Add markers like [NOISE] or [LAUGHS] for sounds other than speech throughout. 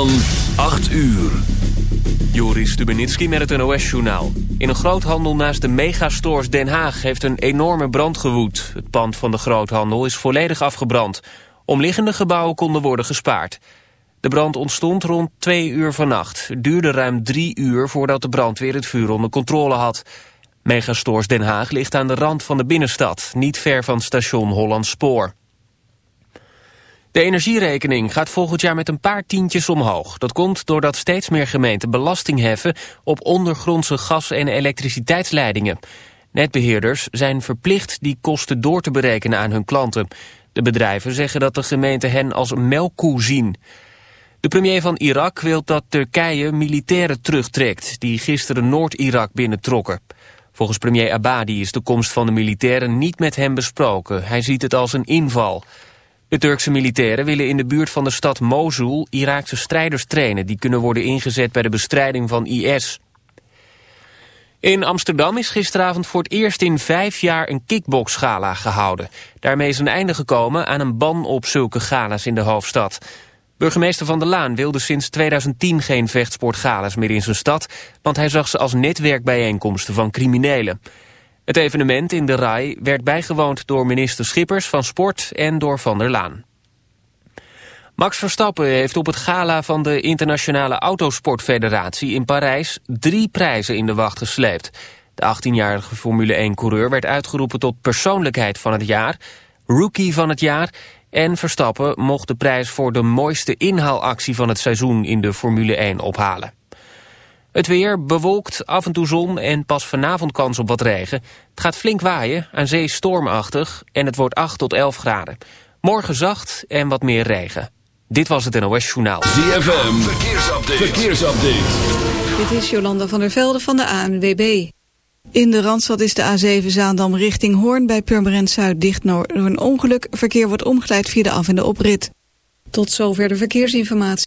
Van 8 uur. Joris Stubenitski met het NOS-journaal. In een groothandel naast de megastores Den Haag heeft een enorme brand gewoed. Het pand van de groothandel is volledig afgebrand. Omliggende gebouwen konden worden gespaard. De brand ontstond rond 2 uur vannacht. Het duurde ruim 3 uur voordat de brandweer het vuur onder controle had. Megastores Den Haag ligt aan de rand van de binnenstad, niet ver van station Holland Spoor. De energierekening gaat volgend jaar met een paar tientjes omhoog. Dat komt doordat steeds meer gemeenten belasting heffen op ondergrondse gas- en elektriciteitsleidingen. Netbeheerders zijn verplicht die kosten door te berekenen aan hun klanten. De bedrijven zeggen dat de gemeente hen als melkkoe zien. De premier van Irak wil dat Turkije militairen terugtrekt... die gisteren Noord-Irak binnentrokken. Volgens premier Abadi is de komst van de militairen niet met hem besproken. Hij ziet het als een inval. De Turkse militairen willen in de buurt van de stad Mosul Iraakse strijders trainen... die kunnen worden ingezet bij de bestrijding van IS. In Amsterdam is gisteravond voor het eerst in vijf jaar een kickboxgala gehouden. Daarmee is een einde gekomen aan een ban op zulke gala's in de hoofdstad. Burgemeester Van der Laan wilde sinds 2010 geen vechtsportgalas meer in zijn stad... want hij zag ze als netwerkbijeenkomsten van criminelen. Het evenement in de RAI werd bijgewoond door minister Schippers van Sport en door Van der Laan. Max Verstappen heeft op het gala van de Internationale Autosportfederatie in Parijs drie prijzen in de wacht gesleept. De 18-jarige Formule 1-coureur werd uitgeroepen tot persoonlijkheid van het jaar, rookie van het jaar en Verstappen mocht de prijs voor de mooiste inhaalactie van het seizoen in de Formule 1 ophalen. Het weer bewolkt, af en toe zon en pas vanavond kans op wat regen. Het gaat flink waaien, aan zee stormachtig en het wordt 8 tot 11 graden. Morgen zacht en wat meer regen. Dit was het NOS Journaal. ZFM, verkeersupdate. verkeersupdate. Dit is Jolanda van der Velde van de ANWB. In de Randstad is de A7 Zaandam richting Hoorn bij Purmerend Zuid dicht door een ongeluk. Verkeer wordt omgeleid via de af- en de oprit. Tot zover de verkeersinformatie.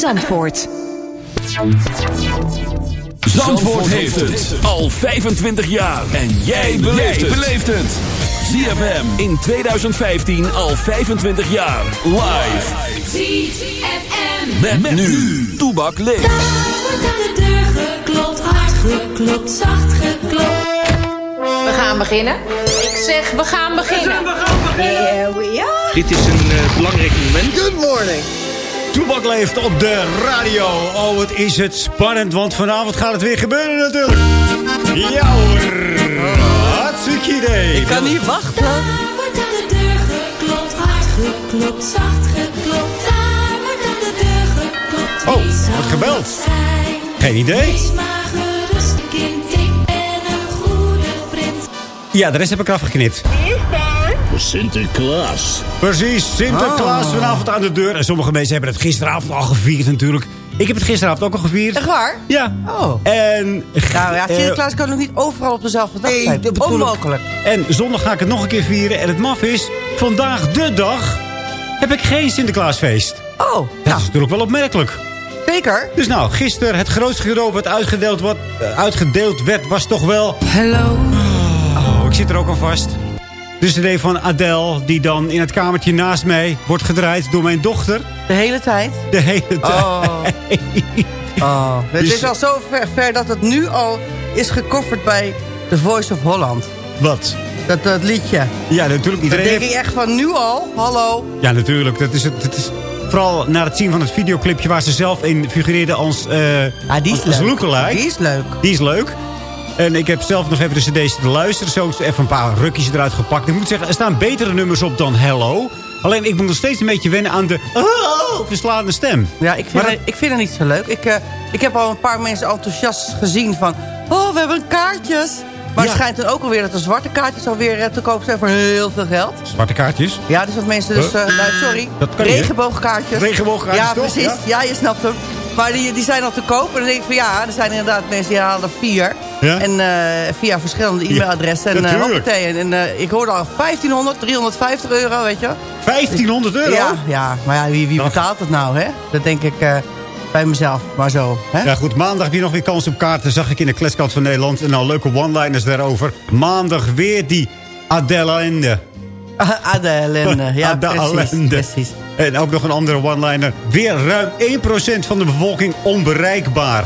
Zandvoort. Zandvoort heeft het al 25 jaar. En jij beleeft het. ZFM in 2015 al 25 jaar. Live. ZFM. Met, nu. Toebak leeft. Wordt aan de deur geklopt, hard geklopt, zacht geklopt. We gaan beginnen. Ik zeg, we gaan beginnen. We gaan beginnen. Here we are. Dit is een eh, belangrijk moment. Good morning. Toebak leeft op de radio. Oh, wat is het spannend, want vanavond gaat het weer gebeuren natuurlijk. Ja hoor. Hartstikke idee. Ik kan niet wachten. Daar wordt aan de deur geklopt, hard geklopt, zacht geklopt. Daar wordt aan de deur geklopt. Oh, wordt gebeld. Geen idee. Wees maar gerust, kind. Ik ben een goede vriend. Ja, de rest heb ik afgeknipt. Sinterklaas. Precies, Sinterklaas vanavond aan de deur. En sommige mensen hebben het gisteravond al gevierd natuurlijk. Ik heb het gisteravond ook al gevierd. Echt waar? Ja. Oh. En, Nou ja, eh, Sinterklaas kan nog niet overal op dezelfde dag Nee, zijn. Onmogelijk. en zondag ga ik het nog een keer vieren. En het maf is, vandaag de dag heb ik geen Sinterklaasfeest. Oh, Dat nou, is natuurlijk wel opmerkelijk. Zeker. Dus nou, gisteren het grootste cadeau wat uitgedeeld, wat, eh, uitgedeeld werd, was toch wel... Hello. Oh, ik zit er ook al vast. Dus de van Adele, die dan in het kamertje naast mij wordt gedraaid door mijn dochter. De hele tijd? De hele tijd. Oh. oh. Het Dus- is al zo ver, ver dat het nu al is gecoverd bij The Voice of Holland. Wat? Dat, dat liedje. Ja, natuurlijk. Iedereen denk heeft... ik echt van nu al, hallo. Ja, natuurlijk. Dat is het. Dat is... Vooral na het zien van het videoclipje waar ze zelf in figureerde als, Ja, die is als, leuk. lookalike. Die is leuk. Die is leuk. En ik heb zelf nog even de cd's te luisteren. Zo even een paar rukjes eruit gepakt. Ik moet zeggen, er staan betere nummers op dan Hello. Alleen ik moet nog steeds een beetje wennen aan de oh, verslaande stem. Ja, ik vind, Maar het, ik vind het niet zo leuk. Ik, eh, ik heb al een paar mensen enthousiast gezien van... Oh, we hebben kaartjes. Maar Ja. het schijnt dan ook alweer dat de zwarte kaartjes alweer eh, te koop zijn voor heel veel geld. Zwarte kaartjes. Ja, dus dat mensen dus... Eh, nou, sorry. Dat kan? Regenboogkaartjes. Regenboogkaartjes, Ja, precies. Ja. Ja. je snapt hem. Maar die, die zijn al te koop. En dan denk ik van ja, er zijn inderdaad mensen die halen er vier. Ja? En eh, via verschillende e-mailadressen. en, hoppatee. en, eh, ik hoorde al 1500, 350 euro, weet je. 1500 euro? Ja, ja, maar ja, wie, wie betaalt het nou, hè? Dat denk ik bij mezelf, maar zo. Hè? Ja goed, maandag heb je nog weer kans op kaarten. Zag ik in de kleskant van Nederland. En nou leuke one-liners daarover. Maandag weer die Adele Ende. [LAUGHS] Ade ellende. Ja, [LAUGHS] precies, precies. En ook nog een andere one-liner. Weer ruim 1% van de bevolking onbereikbaar.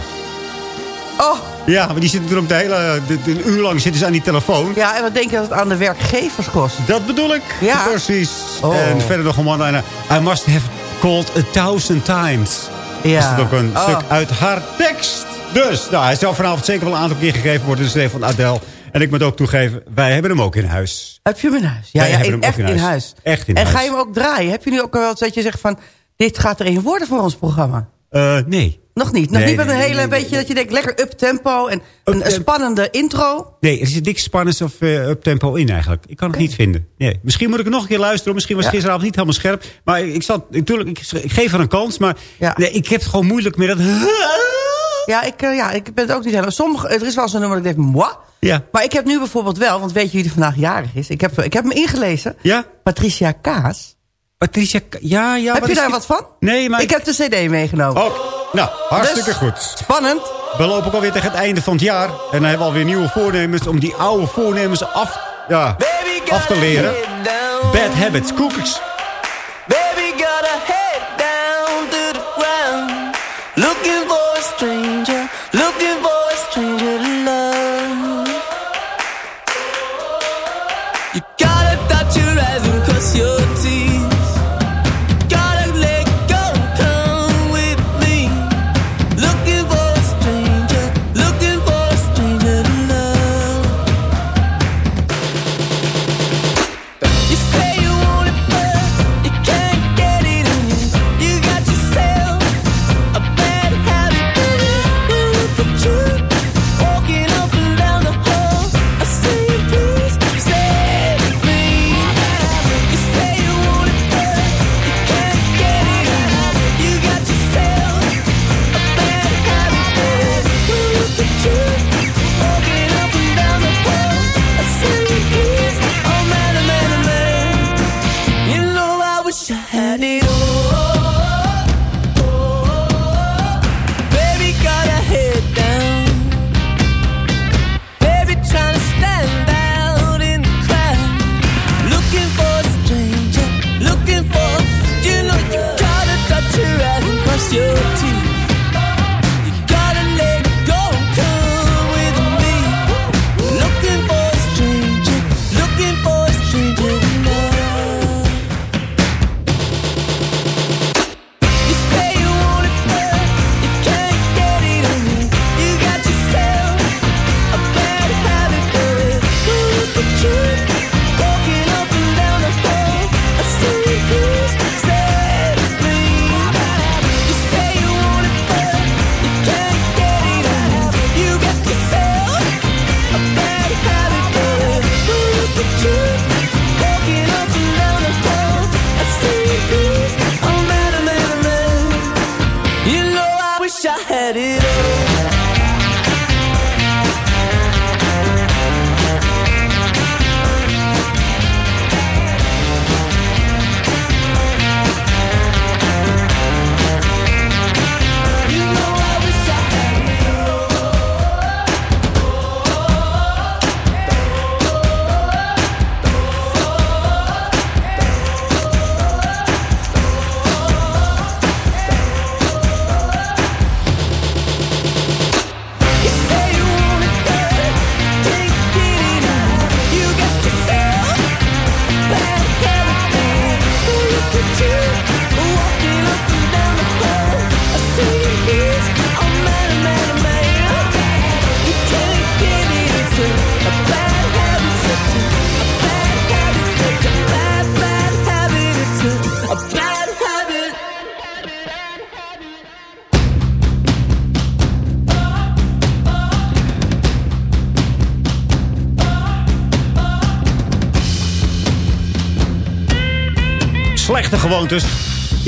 Oh, Ja, maar die zitten er ook de hele... de- de- een uur lang zitten ze aan die telefoon. ja, en wat denk je dat het aan de werkgevers kost? Dat bedoel ik. Ja. Precies. Oh. En verder nog een one-liner. I must have called a thousand times. Ja. Dat is ook een Oh. stuk uit haar tekst. Dus, nou, hij zal vanavond zeker wel een aantal keer gegeven worden. Dus van Adele. En ik moet ook toegeven, wij hebben hem ook in huis. Heb je hem in huis? Ja, Wij ja hebben in- hem ook echt in in huis. Echt in en huis. ga je hem ook draaien? Heb je nu ook wel eens dat je zegt van... dit gaat er een worden voor ons programma? Eh, nee. Nog niet. Nog Nee, niet met een nee, hele nee, beetje dat je denkt... lekker up-tempo en een, een Up-tempo. spannende intro. Nee, er zit niks spannends of eh up tempo in eigenlijk. Ik kan het niet vinden. Nee. Misschien moet ik het nog een keer luisteren. Misschien was Ja. gisteravond niet helemaal scherp. Maar ik, zat, natuurlijk, ik, ik geef er een kans. Maar Ja. nee, ik heb het gewoon moeilijk met dat... [LAUGHS] Ja, ik, eh, ja, ik ben het ook niet helemaal... Sommige, er is wel zo'n nummer dat ik denk... Moi. Ja. Maar ik heb nu bijvoorbeeld wel... want weet je wie er vandaag jarig is? Ik heb, ik heb hem ingelezen. Ja? Patricia Kaas. Patricia... Ja, ja. heb wat je daar wat van? Nee, maar... Ik heb de cd meegenomen. Oh, nou, hartstikke Dus- goed. Spannend. We lopen ook alweer tegen het einde van het jaar. En dan hebben we alweer nieuwe voornemens om die oude voornemens af, ja, af te leren. Bad habits, koekers.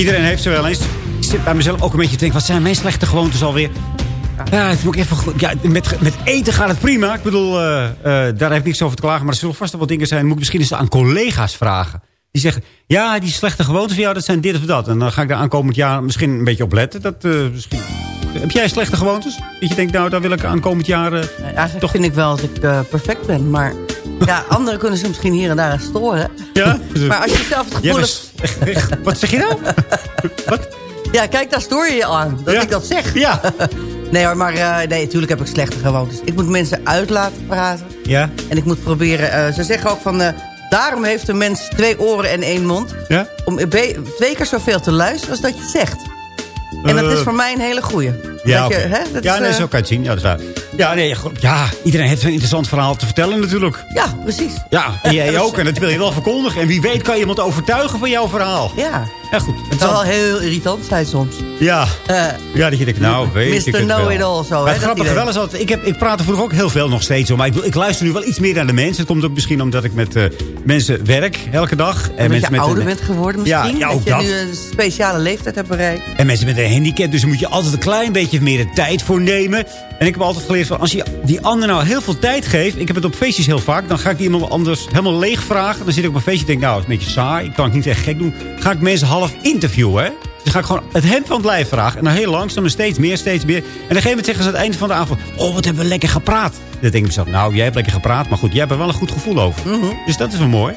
Iedereen heeft ze wel eens. Ik zit bij mezelf ook een beetje te denken, wat zijn mijn slechte gewoontes alweer? Ja, het moet ik even goed. Ja, met, met eten gaat het prima. Ik bedoel, eh, eh, daar heb ik niks over te klagen. Maar er zullen vast wel wat dingen zijn. Moet ik misschien eens aan collega's vragen. Die zeggen, ja, die slechte gewoontes van jou, dat zijn dit of dat. En dan ga ik daar aankomend jaar misschien een beetje op letten. Dat, eh, misschien... Heb jij slechte gewoontes? Dat je denkt, nou, daar wil ik aankomend jaar... eh, Eigenlijk toch... vind ik wel dat ik perfect ben. Maar ja, anderen kunnen ze misschien hier en daar aan storen. Ja? Maar als je zelf het gevoel echt- Wat zeg je nou? [LAUGHS] Ja, kijk, daar stoor je je aan. Dat Ja. ik dat zeg. Ja. [LAUGHS] nee hoor, maar eh, nee, natuurlijk heb ik slechte gewoontes. Ik moet mensen uit laten praten. Ja? En ik moet proberen... eh, ze zeggen ook van... eh, daarom heeft een mens twee oren en één mond. Ja? Om twee keer zoveel te luisteren als dat je zegt. En dat is voor mij een hele goeie. Ja, dat je, hè, dat ja is, nee, zo kan je het zien. Ja, dat is waar. Ja, nee, ja, iedereen heeft een interessant verhaal te vertellen natuurlijk. Ja, precies. Ja, en jij [LAUGHS] ook. En dat wil je wel verkondigen. En wie weet kan je iemand overtuigen van jouw verhaal. Ja. Ja, goed. Het kan wel heel irritant zijn soms. Ja. Eh, Ja, dat je denkt, nou, weet ik Mr. het wel. Know-it-all zo, Maar het grappige wel is dat ik, heb, ik praatte vroeger ook heel veel nog steeds om. Maar ik, ik luister nu wel iets meer naar de mensen. Het komt ook misschien omdat ik met eh, mensen werk elke dag. En mensen je met ouder een- bent geworden misschien. ja, dat ook je dat. nu een speciale leeftijd hebt bereikt. En mensen met een handicap, dus daar moet je altijd een klein beetje meer de tijd voor nemen. En ik heb altijd geleerd van, als je die ander nou heel veel tijd geeft... ik heb het op feestjes heel vaak, dan ga ik die iemand anders helemaal leeg vragen. Dan zit ik op een feestje en denk, nou, het is een beetje saai. Ik kan het niet echt gek doen. Ga ik mensen half interviewen, hè? Dan ga ik gewoon het hemd van het lijf vragen. En dan heel langzaam en steeds meer, steeds meer. En op een gegeven moment zeggen ze aan het einde van de avond... oh, wat hebben we lekker gepraat. Dan denk ik mezelf, nou, jij hebt lekker gepraat. Maar goed, jij hebt er wel een goed gevoel over. Dus dat is wel mooi.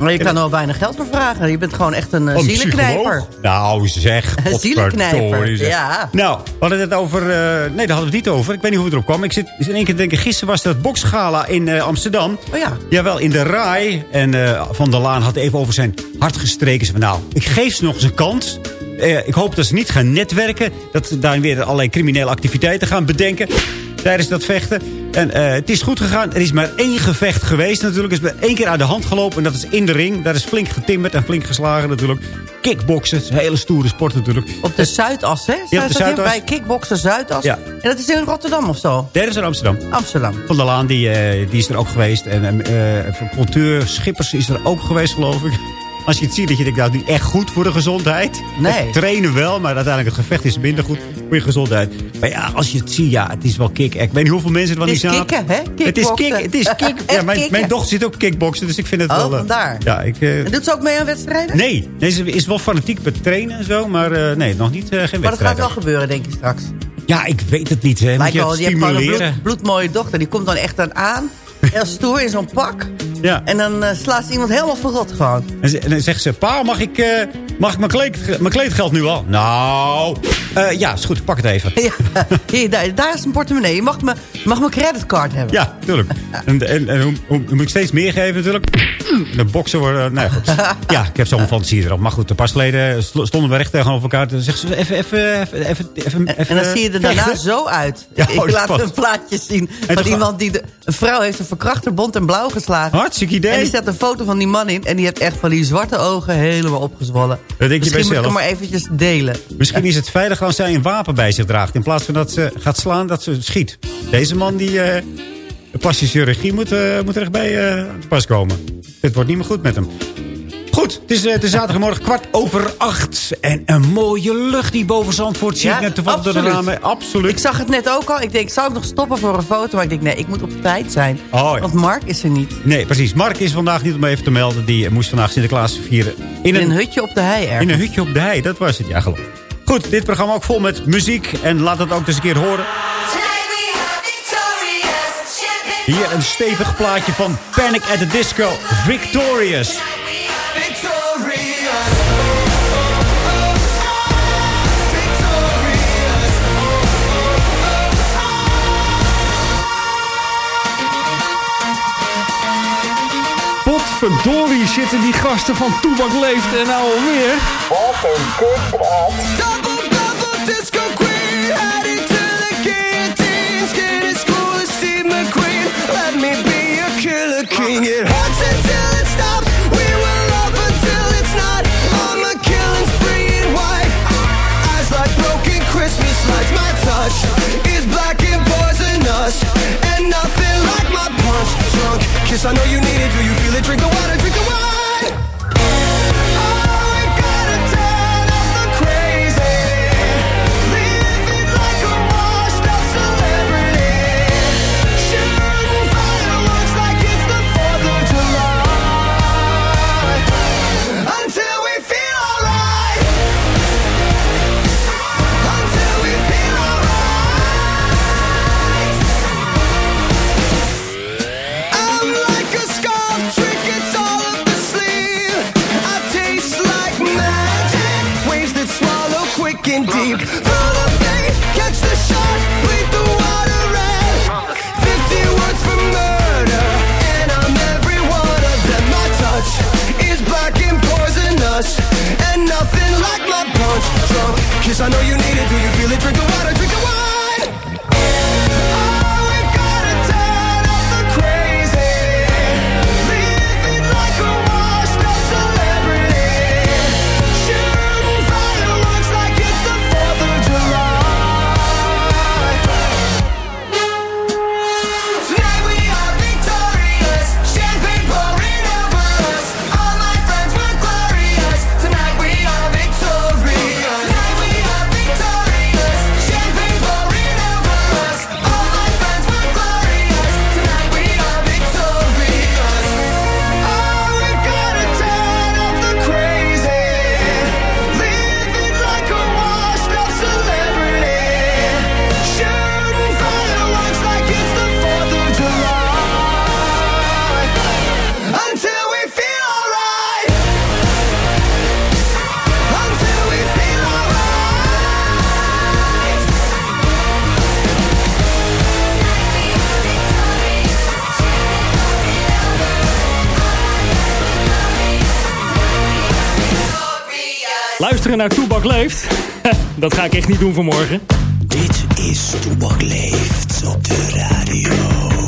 Maar je kan er weinig geld voor vragen. Je bent gewoon echt een uh, Oh, zielenknijper. Nou, zeg. [LAUGHS] Een zielenknijper, zeg. ja. Nou, we hadden het over... eh, nee, daar hadden we het niet over. Ik weet niet hoe we erop kwamen. Ik zit in één keer te denken... Gisteren was er het boksgala in eh, Amsterdam. Oh ja. Jawel, in de RAI. En Van der Laan had even over zijn hart gestreken. Ze van, nou, ik geef ze nog eens een kans. Ik hoop dat ze niet gaan netwerken. Dat ze daar weer allerlei criminele activiteiten gaan bedenken. Tijdens dat vechten. En eh, het is goed gegaan. Er is maar één gevecht geweest natuurlijk. Er is maar één keer uit de hand gelopen. En dat is in de ring. Daar is flink getimmerd en flink geslagen natuurlijk. Kickboksen. Is een hele stoere sport natuurlijk. Op de Zuidas, hè? Ja, de Zuidas. Bij Kickboksen Zuidas. Ja. En dat is in Rotterdam of zo? Derde is in Amsterdam. Amsterdam. Van der Laan die, eh, die is er ook geweest. En eh van Conteur Schippers is er ook geweest, geloof ik. Als je het ziet, dat je denkt, nou, niet echt goed voor de gezondheid. Nee. Het trainen wel, maar uiteindelijk het gevecht is minder goed voor je gezondheid. Maar ja, als je het ziet, ja, het is wel kick. Ik weet niet hoeveel mensen er wel Het niet is zaten. kicken, hè? Het is kick, het is kick. [LAUGHS] Ja, mijn, dochter zit ook kickboksen, dus ik vind het Oh, wel... eh, vandaar. Ja, ik... eh, En doet ze ook mee aan wedstrijden? nee, nee, ze is wel fanatiek met trainen en zo, maar eh, nee, nog niet, geen Maar dat wedstrijd. gaat wel gebeuren, denk ik straks. Ja, ik weet het niet. Hè. Moet Lijkt je wel, het je hebt gewoon een stimuleren? bloed, bloedmooie dochter. Die komt dan echt dan aan. Heel stoer in zo'n pak. Ja. En dan eh, slaat ze iemand helemaal verrot gewoon. En, dan zegt ze, pa, mag ik, eh, mag ik mijn, kleed, mijn kleedgeld nu al? Nou, eh, ja, is goed, pak het even. Ja, hier, daar, daar is een portemonnee. Je mag, me, mag mijn creditcard hebben. Ja, natuurlijk. En, en, en hoe, hoe, moet ik steeds meer geven natuurlijk? De boksen worden... Nee, goed. [LAUGHS] Ja, ik heb zo'n fantasie erop. Maar goed, een pas geleden sto- stonden we recht tegenover elkaar. Dan zegt ze, even, even, even, even, even, En, en dan zie je er daarna vechten. zo uit. Ja, oh, ik laat een plaatje zien En van iemand die... De, een vrouw heeft een verkrachter bont en blauw geslagen. Hartstikke idee. En die zet een foto van die man in. En die heeft echt van die zwarte ogen helemaal opgezwollen. denk je bij Misschien moet ik hem maar eventjes delen. Misschien is het veiliger als zij een wapen bij zich draagt. In plaats van dat ze gaat slaan, dat ze schiet. Deze man die... eh de plastische chirurgie moet, eh, moet er echt bij aan te pas komen. Dit wordt niet meer goed met hem. Goed, het is, eh, het is zaterdagmorgen kwart over acht. En een mooie lucht die boven Zandvoort zie Ja, ik net toevallig door de ramen. Absoluut. Ik zag het net ook al. Ik denk, zou ik nog stoppen voor een foto? Maar ik denk, nee, ik moet op tijd zijn. Oh, ja. Want Mark is er niet. Nee, precies. Mark is vandaag niet om even te melden. Die moest vandaag Sinterklaas vieren. In In een hutje op de hei ergens. In een hutje op de hei, dat was het, ja geloof ik. Goed, dit programma ook vol met muziek. En laat het ook eens een keer horen. Hier een stevig plaatje van Panic at the Disco. Victorious. Potverdorie zitten die gasten van Toebak Leeft en nou alweer. Wat een kutpraat. Double, double disco queen. Heading to the guillotine. Is cool as Steve McQueen. Let me be your killer king. It hurts until it stops. We will love until it's not. I'm a killing spree in white. Eyes like broken Christmas lights. My touch is black and poisonous. And nothing drunk kiss. I know you need it. Do you feel it? Drink the water, drink the wine. I know you need it. Do you feel it? Drink the water, drink the wine. Toebak Leeft? [LAUGHS] Dat ga ik echt niet doen vanmorgen. Dit is Toebak Leeft op de radio.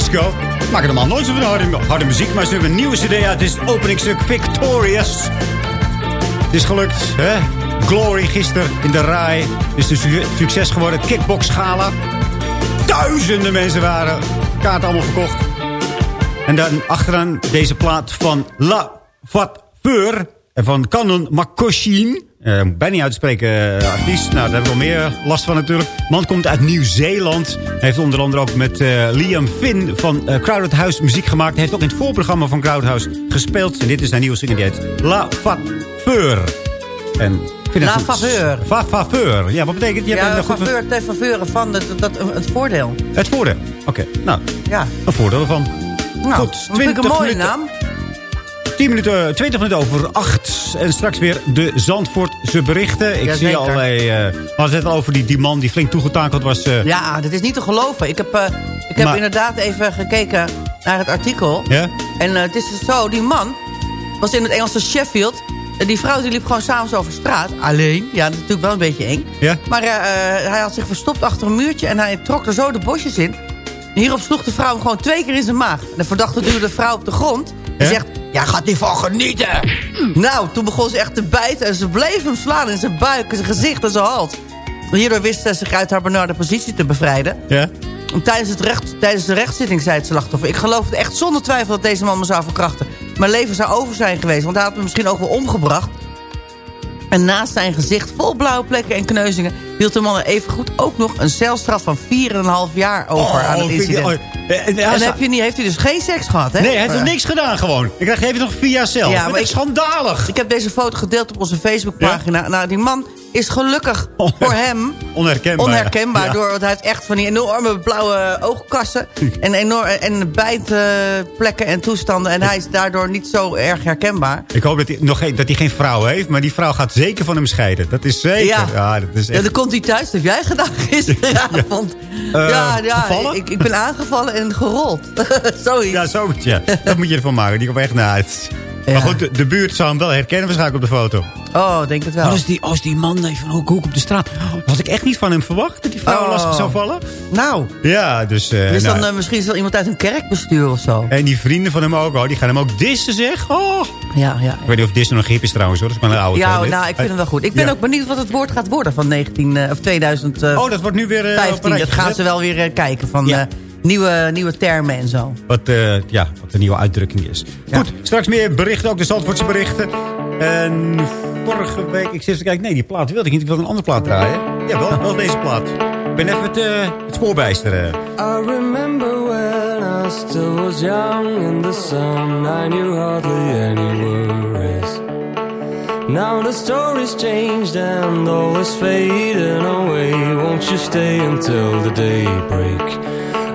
Disco. Maken normaal nooit zoveel harde, harde muziek, maar ze hebben een nieuwe cd uit. Dit is het openingstuk Victorious. Het is gelukt, hè? Glory gisteren in de RAI. Het is een su- succes geworden. Kickbox Gala. Duizenden mensen waren. Kaart allemaal verkocht. En dan achteraan deze plaat van La Fatfeur. En van Canon Makoshin. Eh, bijna niet uitspreken, uh, artiest. Nou, daar hebben we wel meer last van natuurlijk. Man komt uit Nieuw-Zeeland. Hij heeft onder andere ook met eh, Liam Finn van eh, Crowded House muziek gemaakt. Hij heeft ook in het voorprogramma van Crowded House gespeeld. En dit is zijn nieuwe single, La Faveur. En La faveur. Va faveur. Ja, wat betekent? Je Ja, faveur ten faveur van het, dat, het voordeel. Het voordeel. Oké, nou, Ja. een voordeel ervan. Nou, Goed, dat vind ik een mooie minuten. naam. 10 minuten, 20 minuten over 8. En straks weer de Zandvoortse berichten. Ik zie Jazeker. allerlei... eh we het al over die, die man die flink toegetakeld was. eh, Ja, dat is niet te geloven. Ik heb, eh, ik heb Maar- inderdaad even gekeken naar het artikel. Ja? En het is dus zo, die man was in het Engelse Sheffield. En die vrouw die liep gewoon s'avonds over straat. Alleen. Ja, dat is natuurlijk wel een beetje eng. Ja? Maar hij had zich verstopt achter een muurtje. En hij trok er zo de bosjes in. En hierop sloeg de vrouw hem gewoon twee keer in zijn maag. En de verdachte duwde de vrouw op de grond. En Ja? zegt, ja, gaat hiervan genieten. Nou, toen begon ze echt te bijten. En ze bleef hem slaan in zijn buik, in zijn gezicht en zijn hals. Hierdoor wist zij zich uit haar benarde positie te bevrijden. Ja? En Tijdens, het recht, tijdens de rechtszitting zei het slachtoffer... ik geloof het echt zonder twijfel dat deze man me zou verkrachten. Mijn leven zou over zijn geweest, want hij had me misschien ook wel omgebracht. En naast zijn gezicht vol blauwe plekken en kneuzingen... hield de man er evengoed ook nog een celstraf van 4,5 jaar over Oh, aan het ik- incident. oh, eh, eh, en heb je niet, heeft hij dus geen seks gehad, hè? Nee, hij heeft nog Eh, niks gedaan gewoon. Ik krijg even nog vier jaar cel. Ja, Ja, maar ik schandalig. Ik heb deze foto gedeeld op onze Facebookpagina. Nou, die man is gelukkig [LAUGHS] voor hem Onherkenbaar. onherkenbaar. Ja. Door, want hij heeft echt van die enorme blauwe oogkassen. en, enorm, en bijtplekken en toestanden. En hij is daardoor niet zo erg herkenbaar. Ik hoop dat hij, nog geen, dat hij geen vrouw heeft. Maar die vrouw gaat zeker van hem scheiden. Dat is zeker. Ja. Ja, dat is Ja, echt... dan komt hij thuis. Dat heb jij gedaan [LAUGHS] gisteravond. Eh, ja, ja gevallen? ik, ik ben aangevallen en gerold. [LAUGHS] Zoiets. Ja, zoiets, ja. Dat moet je ervan maken. Die komt echt naar het. Maar goed, de, de buurt zou hem wel herkennen waarschijnlijk op de foto. Oh, denk het wel. Als die, als die man even hoek, hoek op de straat. Had ik echt niet van hem verwacht dat die vrouw Oh. lastig zou vallen. Nou, Ja, dus... eh, dus nou, dan eh, misschien is er iemand uit een kerkbestuur of zo. En die vrienden van hem ook, oh, die gaan hem ook dissen, zeg. Oh. Ja, ja. Ik weet niet of dissen nog hip is trouwens, hoor. Dat is maar een oude Ja, nou, ik vind hem wel goed. Ik ben Ja. ook benieuwd wat het woord gaat worden van 19, eh, of 2000. eh, Oh, dat wordt nu weer eh, op een 15. rijtje Dat gaan ze wel weer kijken van Ja. Nieuwe, nieuwe termen en zo. Wat, eh, ja, wat de nieuwe uitdrukking is. Goed, straks meer berichten, ook de Zandvoortse berichten. En vorige week, ik zit te kijken, nee, die plaat wilde ik niet. Ik wilde een andere plaat draaien. Ja, wel, wel deze plaat. Ik ben even het, eh, het spoorbijsteren. I remember when I still was young in the sun. I knew hardly any worries. Now the story's changed and all is fading away. Won't you stay until the daybreak?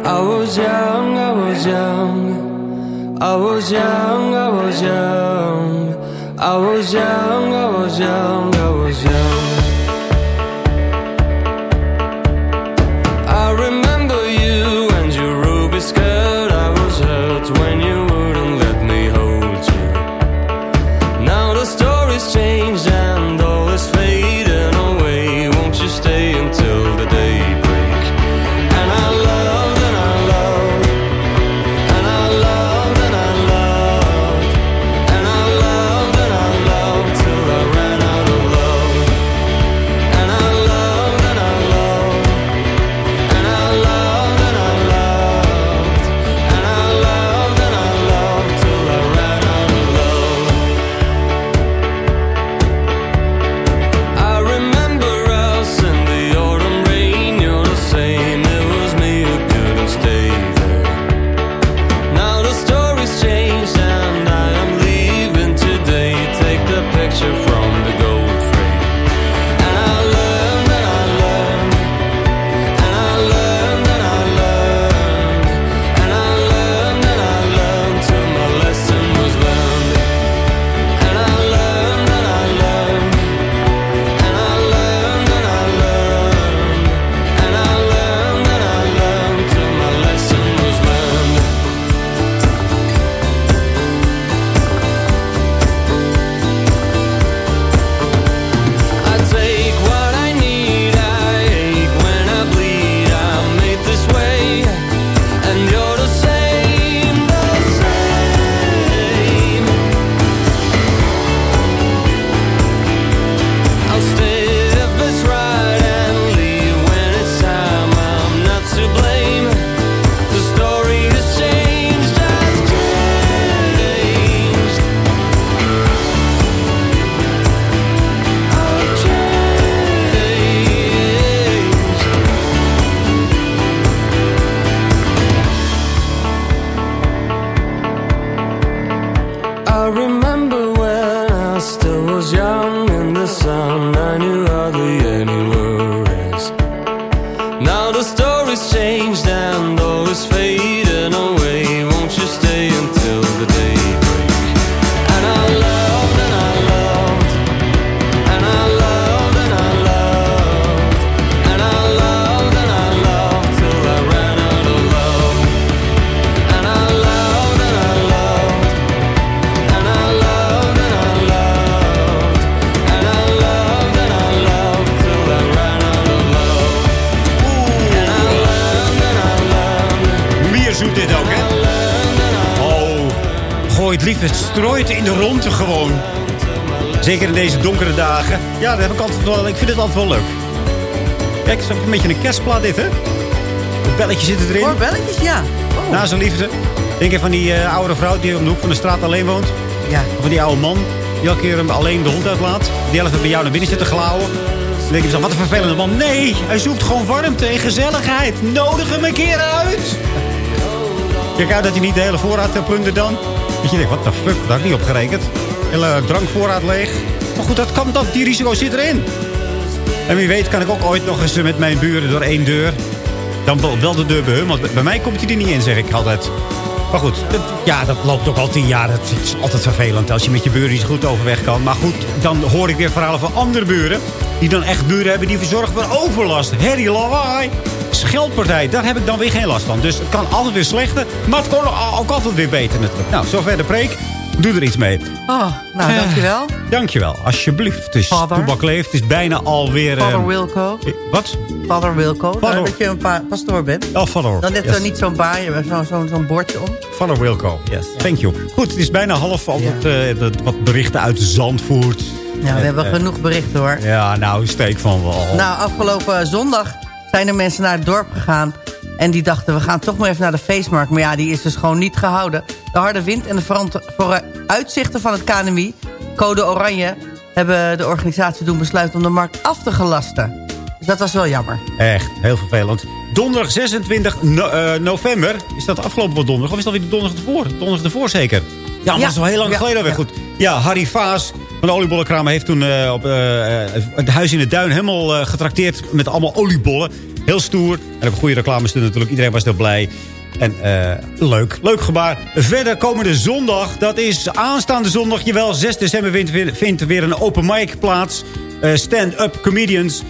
I was young, I was young. I was young, I was young. I was young, I was young, I was young. I remember you and your ruby skirt. I was hurt when you het liefst, het in de ronde gewoon. Zeker in deze donkere dagen. Ja, dat heb ik, altijd wel, ik vind het altijd wel leuk. Kijk, het is ook een beetje een kerstplaat dit, hè? Het belletje zit erin. Hoor belletjes, ja. Oh. Na zijn liefde. Denk even van die eh, oude vrouw die op de hoek van de straat alleen woont. Ja. Of van die oude man. Die elke keer hem alleen de hond uitlaat. Die helft bij jou naar binnen zit te glauwen. Dan denk je zo, wat een vervelende man. Nee, hij zoekt gewoon warmte en gezelligheid. Nodig hem een keer uit. Kijk uit dat hij niet de hele voorraad hebt punten dan. Dat je denkt, wat de fuck, daar had ik niet op gerekend. Hele drankvoorraad leeg. Maar goed, dat kan, dat, die risico zit erin. En wie weet kan ik ook ooit nog eens met mijn buren door één deur. Dan wel- de deur bij hun, want bij mij komt hij er niet in, zeg ik altijd. Maar goed, dat, ja, dat loopt ook al tien jaar. Het is altijd vervelend als je met je buren niet goed overweg kan. Maar goed, dan hoor ik weer verhalen van andere buren. Die dan echt buren hebben die verzorgen voor overlast. Herrie, lawaai. Scheldpartij, daar heb ik dan weer geen last van. Dus het kan altijd weer slechter. Maar het kan ook altijd weer beter natuurlijk. Nou, zover de preek. Doe er iets mee. Oh, nou, Eh, dankjewel. Dankjewel, alsjeblieft. Het is. Toebak leeft. Het is bijna alweer... Vader eh, Wilco. Wat? Vader Wilco. Nou, dat je een pa pastoor bent. Oh, Vader. Dan net Yes. zo niet zo'n baai, maar zo'n zo, zo'n bordje om. Vader Wilco, yes. Thank you. Goed, het is bijna half. Altijd, eh, wat berichten uit Zandvoort. Ja, we En, hebben eh, genoeg berichten hoor. Ja, nou, steek van wel. Nou, afgelopen zondag zijn er mensen naar het dorp gegaan. En die dachten, we gaan toch maar even naar de feestmarkt. Maar ja, die is dus gewoon niet gehouden. De harde wind en de vooruitzichten van het KNMI, code oranje... hebben de organisatie doen besluiten om de markt af te gelasten. Dus dat was wel jammer. Echt, heel vervelend. Donderdag 26 no- eh, november. Is dat afgelopen donderdag? Of is dat weer de donderdag ervoor? Donderdag ervoor zeker. Ja, maar Ja. dat is al heel lang Ja. geleden weer Ja. goed. Ja, Harry Vaas van de oliebollenkraam heeft toen eh, op, eh, het huis in de duin helemaal eh, getrakteerd met allemaal oliebollen. Heel stoer. En ook een goede reclame stond natuurlijk. Iedereen was heel blij. En leuk, leuk gebaar. Verder komende zondag, dat is aanstaande zondag, jawel, 6 december vindt, er weer een open mic plaats. Stand-up comedians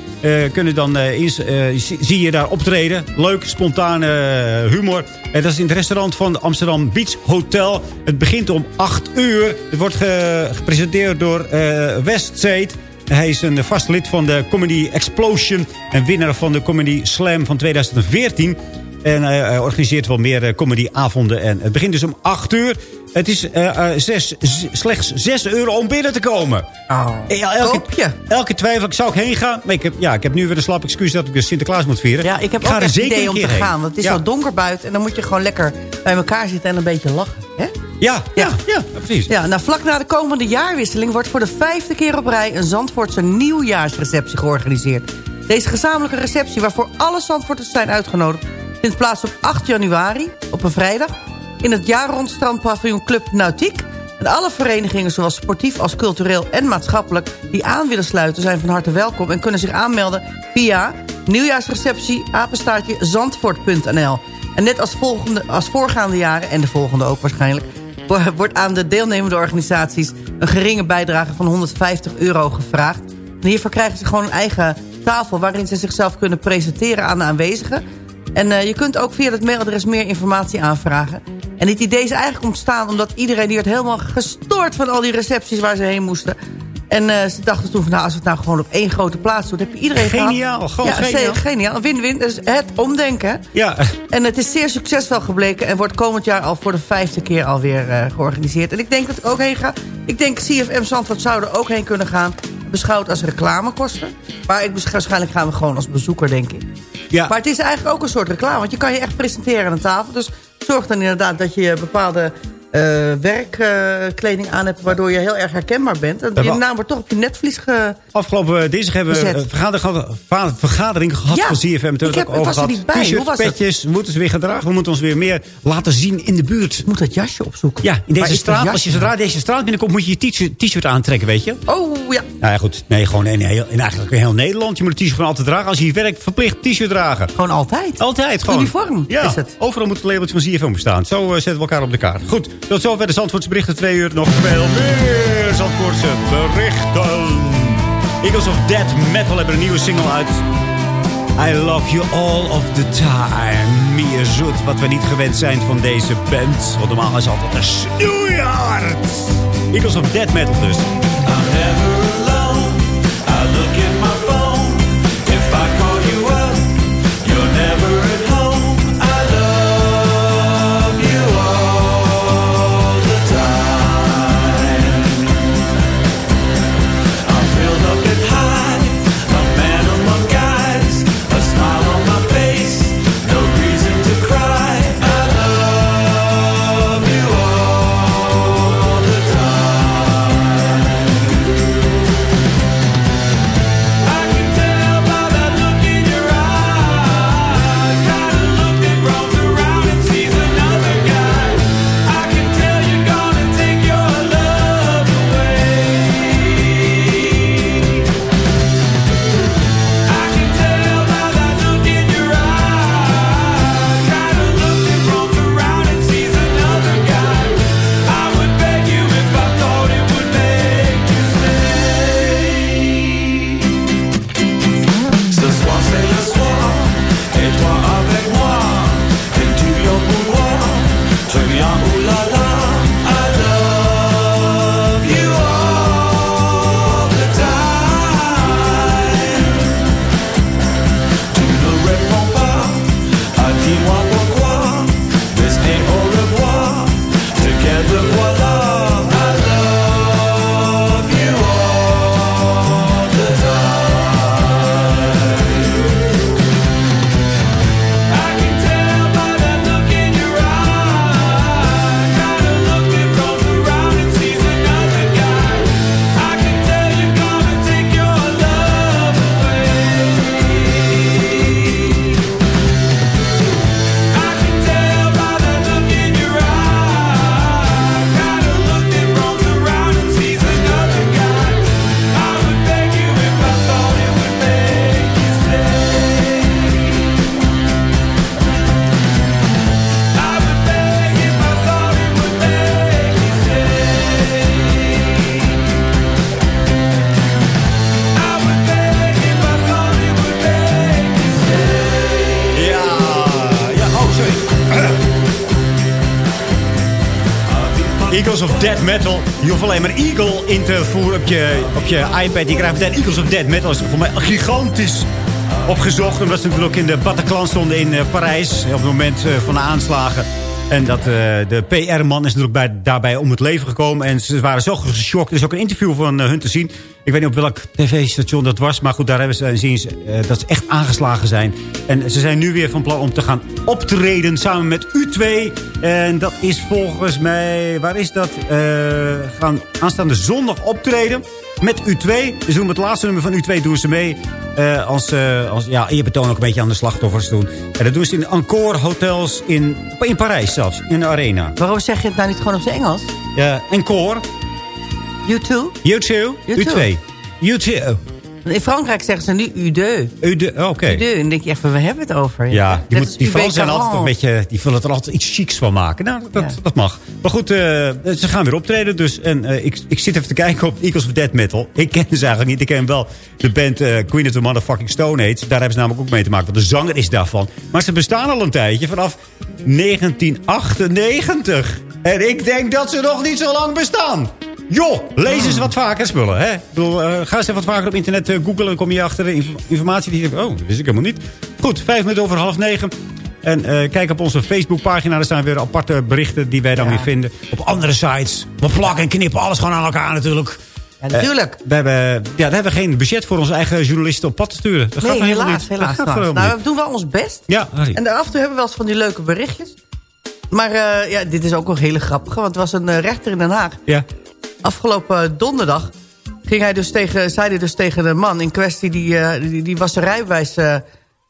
kunnen dan, eh, ins- eh, zie je daar optreden. Leuk, spontane eh, humor. En dat is in het restaurant van Amsterdam Beach Hotel. Het begint om 8 uur. Het wordt ge- gepresenteerd door eh Westzade. Hij is een vast lid van de Comedy Explosion. En winnaar van de Comedy Slam van 2014. En hij organiseert wel meer eh, comedyavonden. En het begint dus om 8 uur. Het is eh, eh, zes, slechts 6 euro om binnen te komen. Oh, Ja, elke, elke twijfel, ik zou ook heen gaan. Maar ik heb, ja, ik heb nu weer een slap excuus dat ik weer Sinterklaas moet vieren. Ja, ik heb ga ook er echt zeker idee om te heen. gaan. Want het is ja. zo donker buiten. En dan moet je gewoon lekker bij elkaar zitten en een beetje lachen. Hè? Ja, ja, ja, precies. Ja, nou, vlak na de komende jaarwisseling wordt voor de vijfde keer op rij... een Zandvoortse nieuwjaarsreceptie georganiseerd. Deze gezamenlijke receptie, waarvoor alle Zandvoorters zijn uitgenodigd... vindt plaats op 8 januari, op een vrijdag... in het jaar rond strandpaviljoen Club Nautiek. En alle verenigingen, zowel sportief als cultureel en maatschappelijk... die aan willen sluiten, zijn van harte welkom... en kunnen zich aanmelden via nieuwjaarsreceptie zandvoort.nl. En net als, volgende, als voorgaande jaren, en de volgende ook waarschijnlijk... wo- wordt aan de deelnemende organisaties een geringe bijdrage van 150 euro gevraagd. Hiervoor krijgen ze gewoon een eigen tafel... waarin ze zichzelf kunnen presenteren aan de aanwezigen. En eh, je kunt ook via het mailadres meer informatie aanvragen. En dit idee is eigenlijk ontstaan omdat iedereen... die werd helemaal gestoord van al die recepties waar ze heen moesten... En eh, ze dachten toen van, nou, als we het nou gewoon op één grote plaats doen... heb je iedereen gehad. Geniaal, gewoon ja, geniaal. geniaal. Win-win, dus het omdenken. Ja. En het is zeer succesvol gebleken... en wordt komend jaar al voor de vijfde keer alweer eh georganiseerd. En ik denk dat ik ook heen ga. Ik denk CFM Zandvoort zou er ook heen kunnen gaan. Beschouwd als reclamekosten. Maar ik, waarschijnlijk gaan we gewoon als bezoeker, denk ik. Ja. Maar het is eigenlijk ook een soort reclame. Want je kan je echt presenteren aan de tafel. Dus zorg dan inderdaad dat je bepaalde werkkleding aan hebt... waardoor je heel erg herkenbaar bent. En je naam wordt toch op je netvlies ge... Afgelopen dinsdag hebben we een vergadering gehad, va- vergadering gehad Ja, van CFM. Toen ik heb- ik was over er niet bij. T-shirts, petjes, we moeten ze weer gedragen. We moeten ons weer meer laten zien in de buurt. moet dat jasje opzoeken. Ja, in deze straat. Als je zodra deze straat binnenkomt, moet je je t-shirt- aantrekken, weet je? Oh, ja. Nou ja, goed. Nee, gewoon in, heel, in eigenlijk in heel Nederland. Je moet het t-shirt gewoon altijd dragen. Als je hier werkt, verplicht t-shirt dragen. Gewoon altijd? Altijd, gewoon. Uniform ja, is het. overal moet het labeltje van ZFM bestaan. Zo eh, zetten we elkaar op de kaart. Goed, tot zover de Zandvoortse berichten. Twee uur, nog veel meer Zandvoortse berichten. Eagles of Dead Metal hebben een nieuwe single uit. I love you all of the time. Meer zoet, wat we niet gewend zijn van deze band. Want normaal is altijd een snoeihard. Eagles of Dead Metal dus. Metal. Je hoeft alleen maar Eagle in te voeren op je, op je iPad. Je krijgt meteen Eagles of Dead Metal. Dat is voor mij gigantisch opgezocht. Omdat ze natuurlijk ook in de Bataclan stonden in eh, Parijs. Op het moment eh, van de aanslagen. En dat, eh, de PR-man is natuurlijk bij, daarbij om het leven gekomen. En ze waren zo geschokt. Er is ook een interview van eh, hun te zien. Ik weet niet op welk tv-station dat was. Maar goed, daar hebben ze zien ze, eh, dat ze echt aangeslagen zijn. En ze zijn nu weer van plan om te gaan optreden samen met U2. En dat is volgens mij... Waar is dat? Eh gaan aanstaande zondag optreden met U2. Dus doen het laatste nummer van U2 doen ze mee. eh, als, eh als ja, eerbetoon ook een beetje aan de slachtoffers doen. En dat doen ze in Encore Hotels in, in Parijs zelfs. In de arena. Waarom zeg je het nou niet gewoon op zijn Engels? Ja, Encore. U2? U2. U2. U2. U2. In Frankrijk zeggen ze nu U2. U2, oké. U2. En dan denk je echt, waar hebben we het over? Ja, die, moet, die Fransen zijn altijd een beetje, die willen er altijd iets chics van maken. Nou, dat, dat mag. Maar goed, eh, ze gaan weer optreden. Dus, en eh, ik, ik zit even te kijken op Eagles of Dead Metal. Ik ken ze eigenlijk niet. Ik ken wel de band eh, Queen of the Motherfucking Stone Age. Daar hebben ze namelijk ook mee te maken. Want de zanger is daarvan. Maar ze bestaan al een tijdje. Vanaf 1998. En ik denk dat ze nog niet zo lang bestaan. Joh, lees eens wat vaker spullen. Hè? Ik bedoel, eh, ga eens even wat vaker op internet eh, googlen. Dan kom je achter inf- informatie die je denkt, oh, dat wist ik helemaal niet. Goed, vijf minuten over half negen. En eh, kijk op onze Facebookpagina. Er staan weer aparte berichten die wij dan weer vinden. Op andere sites. We plakken en knippen alles gewoon aan elkaar natuurlijk. Ja, natuurlijk. We, hebben, ja, daar hebben we geen budget voor onze eigen journalisten op pad te sturen. Dat gaat Nee, helemaal helaas. niet. Dat helaas gaat nou, nou, niet. we doen wel ons best. Ja. En af en toe hebben we wel eens van die leuke berichtjes. Maar ja, dit is ook wel hele grappige. Want er was een rechter in Den Haag. Ja. Afgelopen donderdag ging hij dus tegen, zei hij dus tegen de man in kwestie... die, eh, die, die was zijn rijbewijs eh,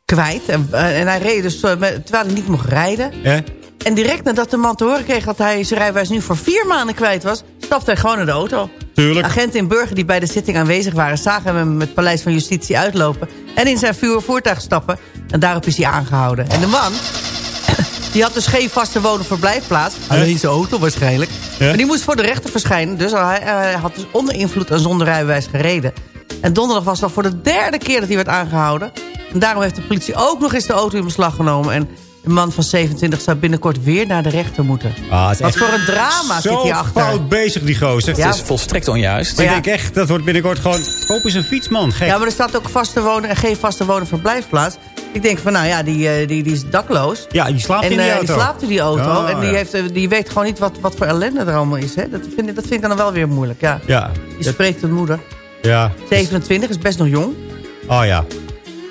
kwijt. En, eh, en hij reed dus met- terwijl hij niet mocht rijden. En direct nadat de man te horen kreeg dat hij zijn rijbewijs nu voor vier maanden kwijt was... stapte hij gewoon in de auto. Tuurlijk. Agenten in Burger die bij de zitting aanwezig waren... zagen hem het paleis van justitie uitlopen... en in zijn vuur voertuig stappen. En daarop is hij aangehouden. En de man, die had dus geen vaste woon- of verblijfplaats. Alleen zijn auto waarschijnlijk. Maar die moest voor de rechter verschijnen. Dus hij, hij had dus onder invloed en zonder rijbewijs gereden. En donderdag was het al voor de derde keer dat hij werd aangehouden. En daarom heeft de politie ook nog eens de auto in beslag genomen. En de man van 27 zou binnenkort weer naar de rechter moeten. Ah, het is Wat echt voor een drama zit Zo hierachter. fout bezig, die gozer. Ja. Het is volstrekt onjuist. Ik Ja. denk echt, dat wordt binnenkort gewoon... Koop eens een fiets, man. Gek. Ja, maar er staat ook vaste wonen en geen vaste wonen verblijfplaats. Ik denk van, nou ja, die, eh, die, die is dakloos. Ja, die slaapt en, in die eh, auto. die slaapt in die auto. Oh, en die, ja. heeft, eh, die weet gewoon niet wat, wat voor ellende er allemaal is. Hè? Dat, vind ik, dat vind ik dan wel weer moeilijk, ja. Ja. Die spreekt een moeder. Ja. 27 is best nog jong. Oh ja.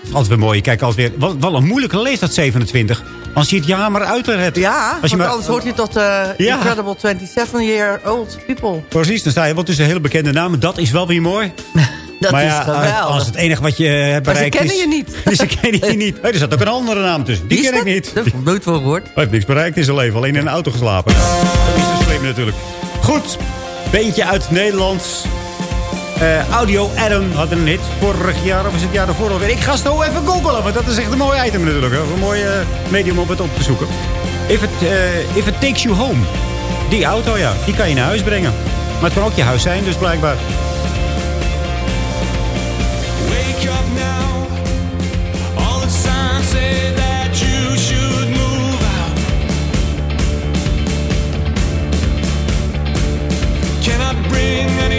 Altijd weer mooi. Kijk, altijd weer... Wel, wel een moeilijke leeftijd, 27. Als je het jaar maar uit hebt. Ja, Als je want maar, anders hoort je tot eh Ja. Incredible 27-year-old people. Precies, dan sta je wel tussen hele bekende namen. Dat is wel weer mooi. [LAUGHS] Dat maar is geweldig. als het enige wat je hebt Maar ze bereikt kennen is... je niet. [LAUGHS] ze kennen je niet. Hey, er zat ook een andere naam tussen. Die ken ik niet. Dat heb ik nooit van gehoord. Hij heeft niks bereikt in zijn leven. Alleen in een auto geslapen. Dat is zo slim natuurlijk. Goed. Beentje uit Nederland. Eh, Audio Adam had een hit vorig jaar. Of is het jaar daarvoor alweer? Ik ga zo even googlen. Want dat is echt een mooi item natuurlijk. Hè. Een mooi eh, medium om het op te zoeken. If it, eh, if it takes you home. Die auto, ja. Die kan je naar huis brengen. Maar het kan ook je huis zijn, dus blijkbaar. sing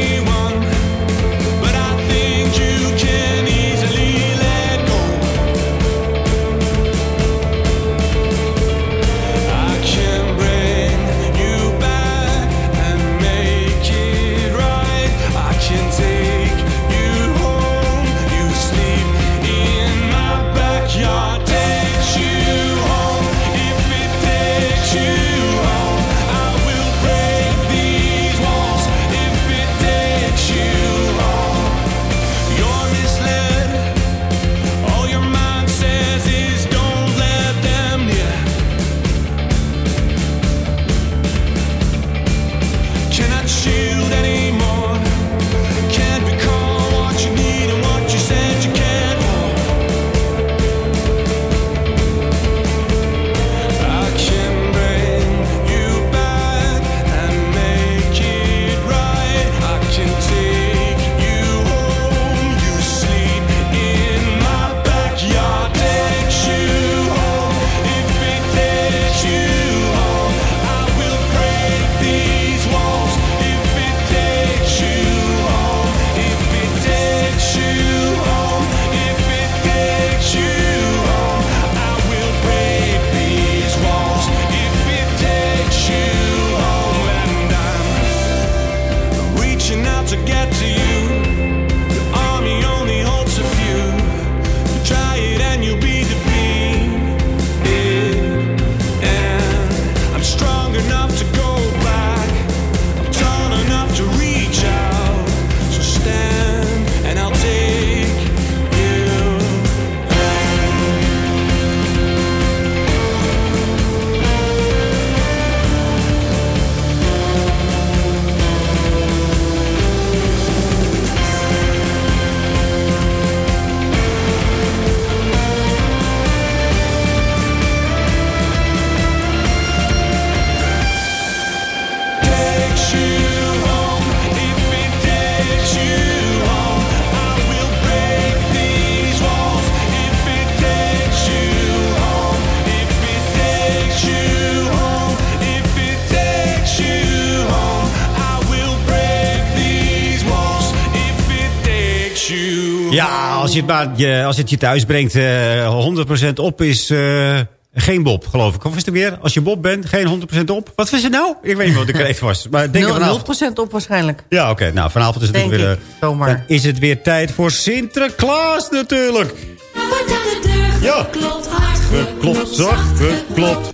je het, maar, je, als het je thuis brengt, eh 100% op is eh, geen Bob, geloof ik. Of is het weer? Als je Bob bent, geen 100% op. Wat was het nou? Ik weet niet wat de kreet was. Maar denk er Nul- vanavond... 0% op waarschijnlijk. Ja, oké. Nou, vanavond is het Denk weer... eh, zomaar. Dan is het weer tijd voor Sinterklaas natuurlijk. Wordt aan de deur Ja. geklopt, hard Geklopt, zacht, geklopt.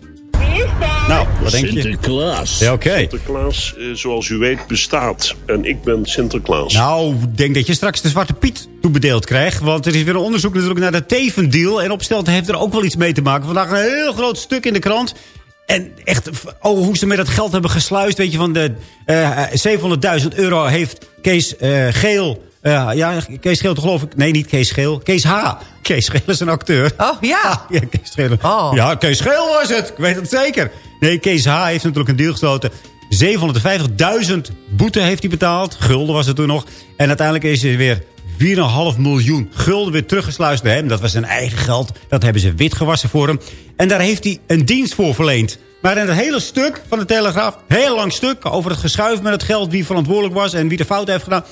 Nou, wat denk je? Sinterklaas. Ja, oké. Sinterklaas, eh, zoals u weet, bestaat. En ik ben Sinterklaas. Nou, ik denk dat je straks de Zwarte Piet toebedeeld krijgt. Want er is weer een onderzoek natuurlijk naar de Teven-deal. En Opstelten heeft er ook wel iets mee te maken. Vandaag een heel groot stuk in de krant. En echt, oh, hoe ze met dat geld hebben gesluist. Weet je, van de eh 700.000 euro heeft Kees eh, Geel... eh, ja, Kees toch geloof ik? Nee, niet Kees Geel. Kees H. Kees Geel is een acteur. Oh, ja. Ja, Kees Geel. Ja, Kees Geel was het. Ik weet het zeker. Nee, Kees H. heeft natuurlijk een deal gesloten. 750.000 boete heeft hij betaald. Gulden was het toen nog. En uiteindelijk is er weer 4,5 miljoen gulden weer teruggesluist bij hem. Dat was zijn eigen geld. Dat hebben ze wit gewassen voor hem. En daar heeft hij een dienst voor verleend. Maar in het hele stuk van de Telegraaf, heel lang stuk... over het geschuif met het geld, wie verantwoordelijk was... en wie de fout heeft gedaan.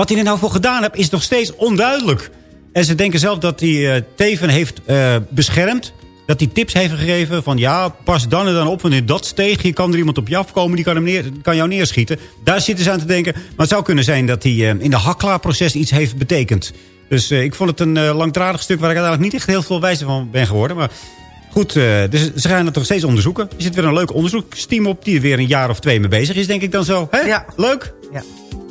Wat hij er nou voor gedaan heeft, is nog steeds onduidelijk. En ze denken zelf dat hij eh, Teven heeft eh, beschermd. Dat hij tips heeft gegeven van ja, pas dan en dan op. Want in dat steegje kan er iemand op je afkomen. Die kan, hem neer, kan jou neerschieten. Daar zitten ze aan te denken. Maar het zou kunnen zijn dat hij eh, in de hakklaarproces iets heeft betekend. Dus ik vond het een langdradig stuk waar ik uiteindelijk niet echt heel veel wijzer van ben geworden. Maar goed, dus ze gaan het nog steeds onderzoeken. Er zit weer een leuk onderzoeksteam op die er weer een jaar of twee mee bezig is, denk ik dan zo. Hè? Ja. Leuk? Ja.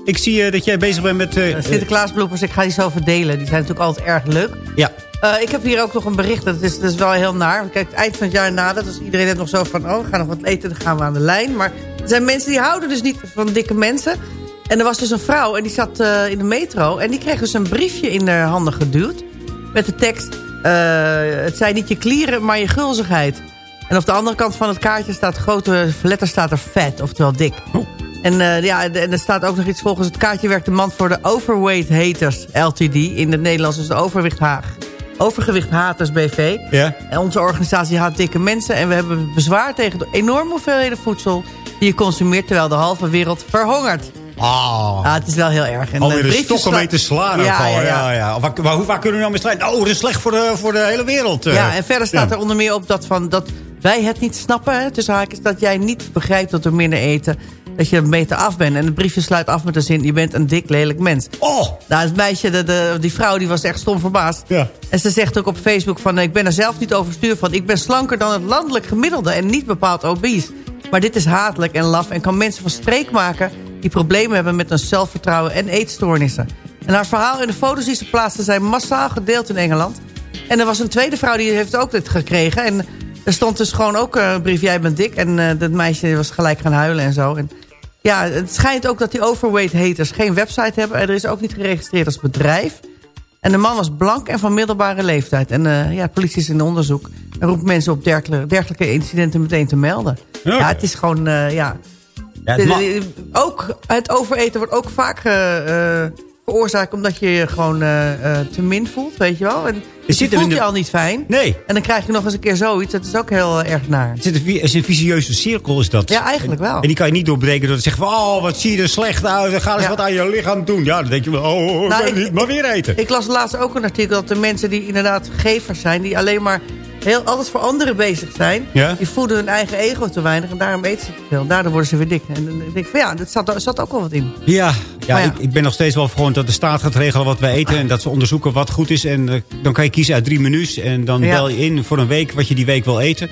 Ik zie eh, dat jij bezig bent met... bloepers, ik ga die zo verdelen. Die zijn natuurlijk altijd erg leuk. ja. Eh, ik heb hier ook nog een bericht. Dat is, dat is wel heel naar. Kijk, het eind van het jaar nadert. Dus iedereen heeft nog zo van... Oh, we gaan nog wat eten. Dan gaan we aan de lijn. Maar er zijn mensen die houden dus niet van dikke mensen. En er was dus een vrouw. En die zat in de metro. En die kreeg dus een briefje in haar handen geduwd. Met de tekst... het zijn niet je klieren, maar je gulzigheid. En op de andere kant van het kaartje staat... grote letters staat er vet. Oftewel dik. En, eh, ja, en er staat ook nog iets volgens het kaartje werkt de man voor de Overweight Haters LTD. In het Nederlands is de Overwicht Haag. Overgewicht Haters BV. Ja. En onze organisatie haat dikke mensen. En we hebben bezwaar tegen de enorme hoeveelheden voedsel die je consumeert... terwijl de halve wereld verhongert. Ah. Ja, het is wel heel erg. En, Alweer eh, een briefjes stok om mee te slaan. Ja, ja, ja. Waar, kunnen we nou mee slaan? Oh, dat is slecht voor de, voor de hele wereld. eh. Ja, en verder staat Ja. er onder meer op dat, van, dat wij het niet snappen. Hè, tussen haakjes, dat jij niet begrijpt dat we minder eten. Dat je een beter af bent. En het briefje sluit af met de zin... je bent een dik, lelijk mens. Oh! Nou, het meisje, de, de, die vrouw, die was echt stom verbaasd. Ja. En ze zegt ook op Facebook van... ik ben er zelf niet overstuur van. Ik ben slanker dan het landelijk gemiddelde... en niet bepaald obese. Maar dit is hatelijk en laf... en kan mensen van streek maken... die problemen hebben met hun zelfvertrouwen en eetstoornissen. En haar verhaal en de foto's die ze plaatste... zijn massaal gedeeld in Engeland. En er was een tweede vrouw die heeft ook dit gekregen. En er stond dus gewoon ook eh, een brief... jij bent dik. En eh, dat meisje was gelijk gaan huilen en zo. En ja, het schijnt ook dat die overweight haters geen website hebben. Er is ook niet geregistreerd als bedrijf. En de man was blank en van middelbare leeftijd. En eh, ja, de politie is in onderzoek. En roept mensen op dergelijke, dergelijke incidenten meteen te melden. Ja, het is gewoon, eh, ja... Ja, het ook het overeten wordt ook vaak eh, veroorzaakt... omdat je je gewoon te min voelt, weet je wel. En je voelt de- je al niet fijn. Nee. En dan krijg je nog eens een keer zoiets. Dat is ook heel eh, erg naar. Het een, is een visieuze cirkel, is dat. Ja, eigenlijk wel. En die kan je niet doorbreken door te zeggen van... oh, wat zie je er slecht uit. Ga eens Ja. wat aan je lichaam doen. Ja, dan denk je wel... oh, oh, Nou, ik ik- wil niet maar weer eten. Ik las laatst ook een artikel dat de mensen die inderdaad gevers zijn... die alleen maar heel alles voor anderen bezig zijn... Ja? die voeden hun eigen ego te weinig en daarom eten ze te veel. Daardoor worden ze weer dik. En dan denk ik van ja, er zat, zat ook wel wat in. Ja, ja. Ik, ik ben nog steeds wel gewoon dat de staat gaat regelen wat wij eten. En dat ze onderzoeken wat goed is. En eh, dan kan je kiezen uit drie menus. En dan bel je in voor een week wat je die week wil eten.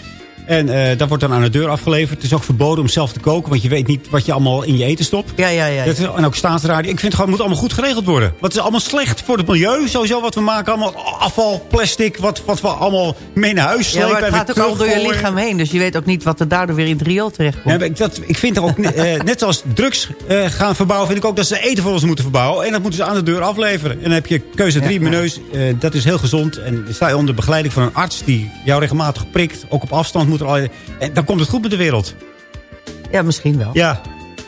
En eh, dat wordt dan aan de deur afgeleverd. Het is ook verboden om zelf te koken. Want je weet niet wat je allemaal in je eten stopt. Ja, ja, ja. Dat is, en ook staatsradio. Ik vind het gewoon, moet allemaal goed geregeld worden. Wat is allemaal slecht voor het milieu. Sowieso wat we maken. Allemaal afval, plastic. Wat, wat we allemaal mee naar huis Ja, slepen. maar het gaat ook al door je lichaam heen. Dus je weet ook niet wat er daardoor weer in het riool terecht Ja, ik, dat, ik vind er ook, eh, net zoals drugs eh, gaan verbouwen, vind ik ook dat ze eten voor ons moeten verbouwen. En dat moeten ze aan de deur afleveren. En dan heb je keuze drie menus. eh, dat is heel gezond. En sta je onder begeleiding van een arts die jou regelmatig prikt. Ook op afstand moet er al. En dan komt het goed met de wereld. Ja, misschien wel. Ja.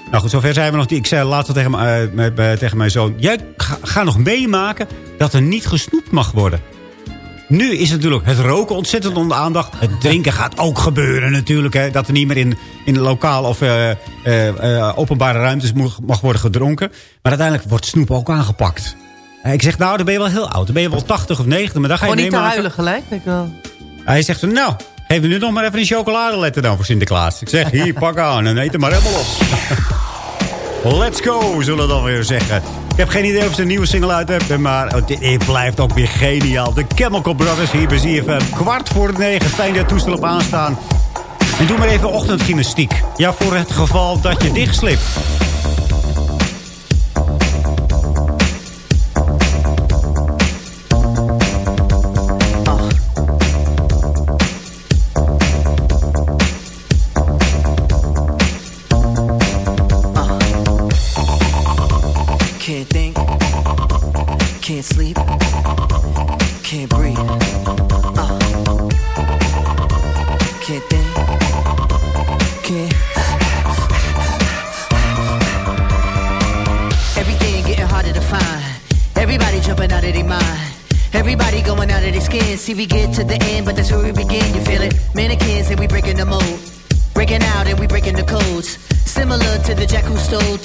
Nou goed, zover zijn we nog. Ik zei laatst tegen, mijn, eh, mijn- tegen mijn zoon. Jij ga, ga nog meemaken dat er niet gesnoept mag worden. Nu is natuurlijk het roken ontzettend onder de aandacht. Het drinken gaat ook gebeuren natuurlijk. Hè, dat er niet meer in, in lokaal of eh, eh, eh, openbare ruimtes mag, mag worden gedronken. Maar uiteindelijk wordt snoep ook aangepakt. Eh, Ik zeg, nou, dan ben je wel heel oud. Dan ben je wel 80 of 90, maar dan ga je Gewoon niet te huilen gelijk. denk Ik wel. Hij zegt, nou, geef nu nog maar even een chocoladeletter dan voor Sinterklaas. Ik zeg, hier, pak aan en eet hem maar helemaal op. Let's go, zullen we dan weer zeggen. Ik heb geen idee of ze een nieuwe single uit hebben, maar oh, dit dit blijft ook weer geniaal. De Chemical Brothers hier bij ZFM. Kwart voor negen, fijn dat toestel op aanstaan. En doe maar even ochtendgymnastiek. Ja, voor het geval dat je dichtslipt.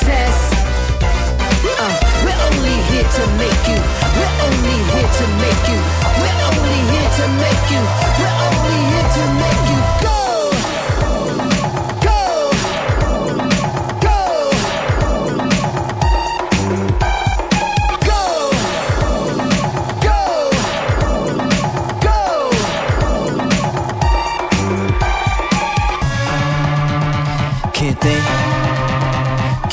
test. Uh, we're only here to make you. We're only here to make you. We're only here to make you. We're only here to make you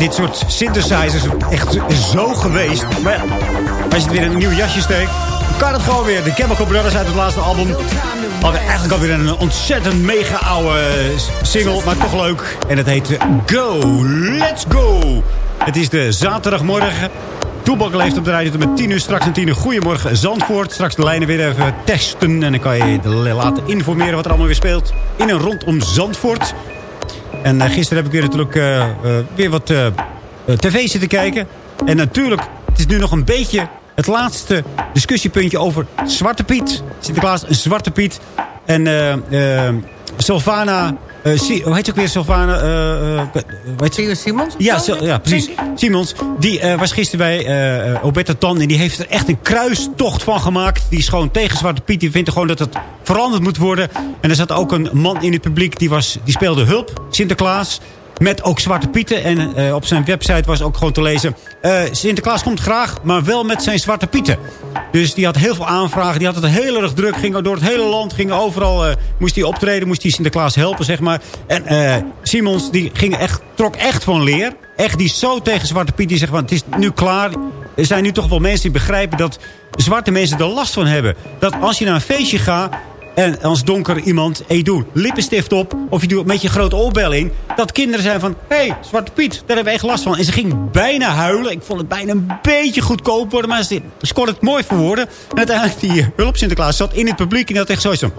Dit, soort synthesizers echt zo geweest. Maar ja, als je het weer in een nieuw jasje steekt... kan het gewoon weer. De Chemical Brothers uit het laatste album. Hadden eigenlijk alweer een ontzettend mega oude single. Maar toch leuk. En het heet Go. Let's go. Het is de zaterdagmorgen. Toebak leeft op de tot met 10 uur. Straks een 10 uur. Goedemorgen Zandvoort. Straks de lijnen weer even testen. En dan kan je laten informeren wat er allemaal weer speelt. In en rondom Zandvoort. En eh, gisteren heb ik weer natuurlijk eh, eh, weer wat tv zitten kijken. En natuurlijk, het is nu nog een beetje het laatste discussiepuntje over Zwarte Piet. Sinterklaas, Zwarte Piet. En Sylvana... Si- hoe heet ze ook weer Sylvana? ze? Simons? Ja, ja precies. Simons. Die was gisteren bij eh, Obetta Tan. En die heeft er echt een kruistocht van gemaakt. Die is gewoon tegen Zwarte Piet. Die vindt gewoon dat het veranderd moet worden. En er zat ook een man in het publiek. Die, was, die speelde hulp. Sinterklaas. Met ook Zwarte Pieten. En eh, op zijn website was ook gewoon te lezen... eh, Sinterklaas komt graag, maar wel met zijn Zwarte Pieten. Dus die had heel veel aanvragen. Die had het heel erg druk. Ging door het hele land. Ging overal, eh, moest hij optreden. Moest hij Sinterklaas helpen, zeg maar. En Simons, die ging echt, trok echt van leer. Echt, die zo tegen Zwarte Piet. Die zegt van, het is nu klaar. Er zijn nu toch wel mensen die begrijpen dat zwarte mensen er last van hebben. Dat als je naar een feestje gaat... En als donker iemand, je doet lippenstift op... of je doet met je grote oorbelling... dat kinderen zijn van, hé, hey, Zwarte Piet, daar hebben we echt last van. En ze ging bijna huilen. Ik vond het bijna een beetje goedkoop worden... maar ze scoorde het mooi voor woorden. En uiteindelijk die hulp Sinterklaas zat in het publiek... en had echt zoiets van...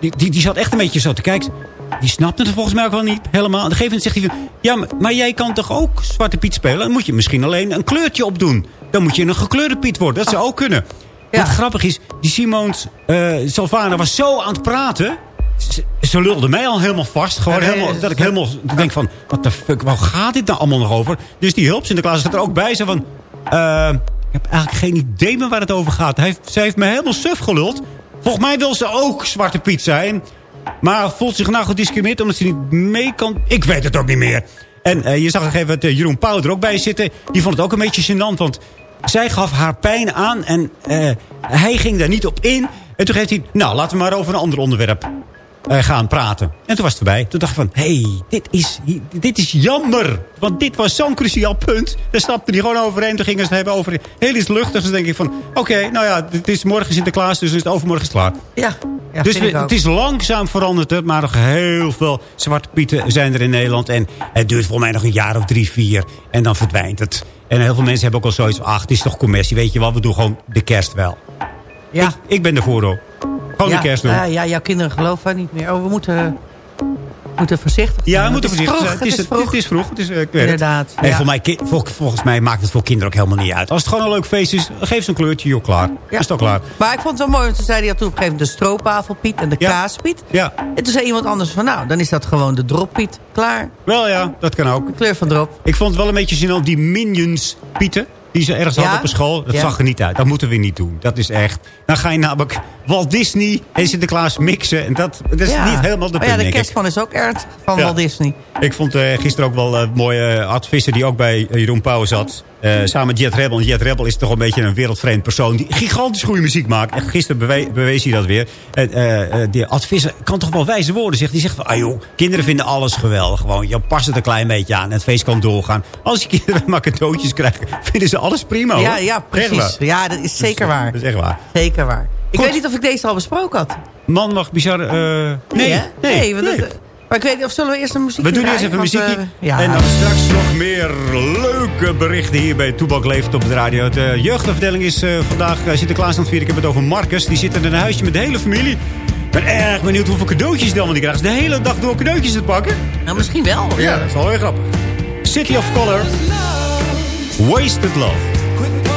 Die, die, die zat echt een beetje zo te kijken. Die snapte het volgens mij ook wel niet helemaal. Op een gegeven moment zegt hij. Ja, maar, maar jij kan toch ook Zwarte Piet spelen? Dan moet je misschien alleen een kleurtje opdoen. Dan moet je een gekleurde Piet worden. Dat zou ook kunnen. Wat grappig is, die Simons uh, Salvana was zo aan het praten. Ze, ze lulde mij al helemaal vast. Gewoon nee, helemaal, dat ik helemaal denk van... Wat de fuck, waar gaat dit nou allemaal nog over? Dus die hulp Sinterklaas zat er ook bij. Zo van... eh, ik heb eigenlijk geen idee meer waar het over gaat. Hij, heeft- zij heeft me helemaal suf geluld. Volgens mij wil ze ook Zwarte Piet zijn. Maar voelt zich nou gediscrimineerd omdat ze niet mee kan. Ik weet het ook niet meer. En eh, je zag moment eh, Jeroen Pauw er ook bij zitten. Die vond het ook een beetje gênant. Want zij gaf haar pijn aan. En eh, hij ging daar niet op in. En toen heeft hij... Nou, laten we maar over een ander onderwerp eh, gaan praten. En toen was het erbij. Toen dacht ik van... Hé, hey, dit, is, dit is jammer. Want dit was zo'n cruciaal punt. Daar stapte hij gewoon overheen. Toen gingen ze het hebben over heel iets luchtigs. Dan denk ik van... Oké, nou ja, het is morgen Sinterklaas. Dus is het overmorgen is klaar. Ja, ja dus we- ook. het is langzaam veranderd. Maar nog heel veel zwarte pieten zijn er in Nederland. En het duurt volgens mij nog een jaar of drie, vier. En dan verdwijnt het. En heel veel mensen hebben ook al zoiets van... Ach, het is toch commercie. Weet je wat, we doen gewoon de kerst wel. Ja. Ik, ik ben ervoor hoor. Gewoon ja, de kerst doen. Ja, ja, jouw kinderen geloven niet meer. Oh, we moeten, moeten voorzichtig zijn. Ja, we moeten voorzichtig zijn. Het is, vroeg. het is vroeg. Het is, weet Inderdaad. En ja. voor mij, vol- volgens mij maakt het voor kinderen ook helemaal niet uit. Als het gewoon een leuk feest is, geef ze een kleurtje, joh, klaar. Is het al klaar. Maar ik vond het wel mooi, want ze zeiden... je had toen op een gegeven moment de stroopwafelpiet en de kaaspiet. Ja. En toen zei iemand anders van... nou, dan is dat gewoon de droppiet. Klaar. Wel ja, dat kan ook. De kleur van drop. Ik vond het wel een beetje gênant, die Minions Pieten. Die ze ergens Ja? hadden op een school. Dat Ja. zag er niet uit. Dat moeten we niet doen. Dat is echt... Dan ga je namelijk Walt Disney en Sinterklaas mixen. En dat, dat is Ja. niet helemaal de Oh punt, ja, de kerstman is ook ernstig van. Walt Disney. Ik vond eh, gisteren ook wel een mooie uh, Ad Visser die ook bij eh, Jeroen Pauw zat. Eh, samen met Jet Rebel. En Jet Rebel is toch een beetje een wereldvreemd persoon. Die gigantisch goede muziek maakt. En gisteren bewe- bewees hij dat weer. En, eh, eh, die Ad Visser kan toch wel wijze woorden zeggen. Die zegt van, ah joh, kinderen vinden alles geweldig. Gewoon, je past het een klein beetje aan. En het feest kan doorgaan. Als je kinderen [LAUGHS] maar cadeautjes krijgen, vinden ze alles prima hoor. Ja, ja, precies. Ja, dat is zeker waar. Dat is echt waar. Zeker waar. Ik Goed. weet niet of ik deze al besproken had. Man mag bizar... eh, nee, hè? nee, nee, want nee. dat- maar ik weet niet of zullen we eerst een muziek We doen eerst even muziekje. eh, ja. En dan straks nog meer leuke berichten hier bij Toebak Leeft op de radio. De jeugdafdeling is eh, vandaag uh, Sinterklaas aan het vieren. Ik heb het over Marcus. Die zit in een huisje met de hele familie. Ik ben erg benieuwd hoeveel cadeautjes die allemaal die krijgen. Ze de hele dag door cadeautjes te pakken. Nou, misschien wel. Ja, dat is wel heel grappig. City of Color. Wasted Love.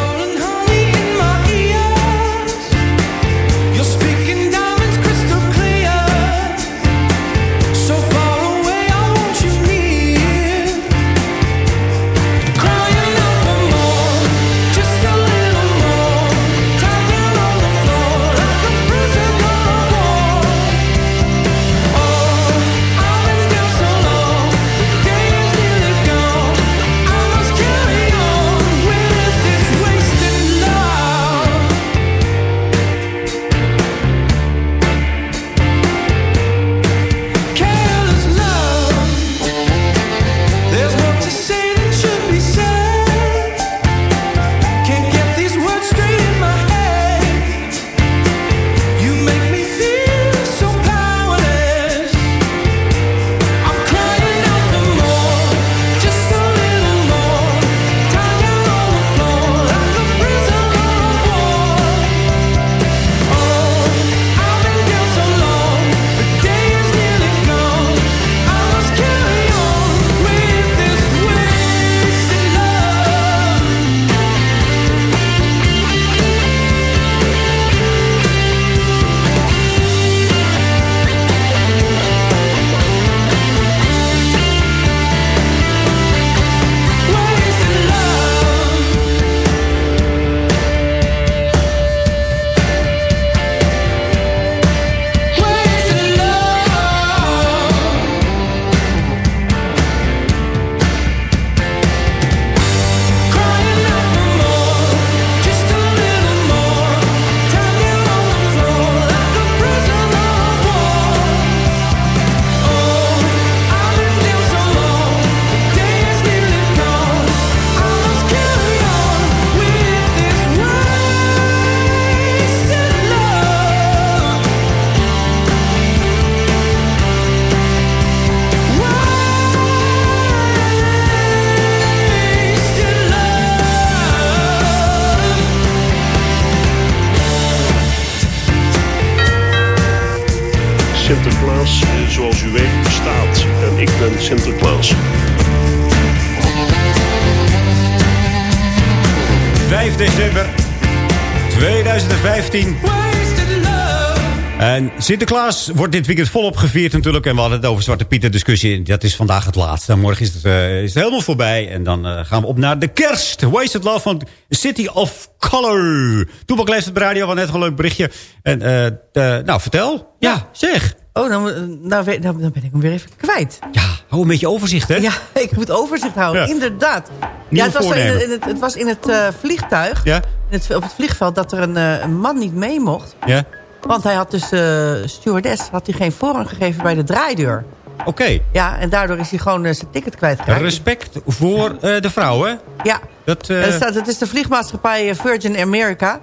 Sinterklaas wordt dit weekend volop gevierd natuurlijk. En we hadden het over Zwarte Pieter discussie. Dat is vandaag het laatste. En morgen is het, eh, is het helemaal voorbij. En dan eh, gaan we op naar de kerst. Wasted Love van City of Color. Toebak leest op de radio. Wat net een leuk berichtje. En, eh, nou, vertel. Ja, zeg. Oh, dan, nou, nou, dan ben ik hem weer even kwijt. Hou een beetje overzicht, hè? Ja, [LAUGHS] ik moet overzicht houden. Ja. Inderdaad. Nieuwe ja, het, was in, in het, het was in het vliegtuig. Ja? In het, op het vliegveld dat er een, een man niet mee mocht. Ja? Want hij had dus eh stewardess had hij geen voorrang gegeven bij de draaideur. Oké. Ja, en daardoor is hij gewoon eh, zijn ticket kwijtgeraakt. Respect voor eh, de vrouw, hè? Ja. Dat, staat, het is de vliegmaatschappij Virgin America.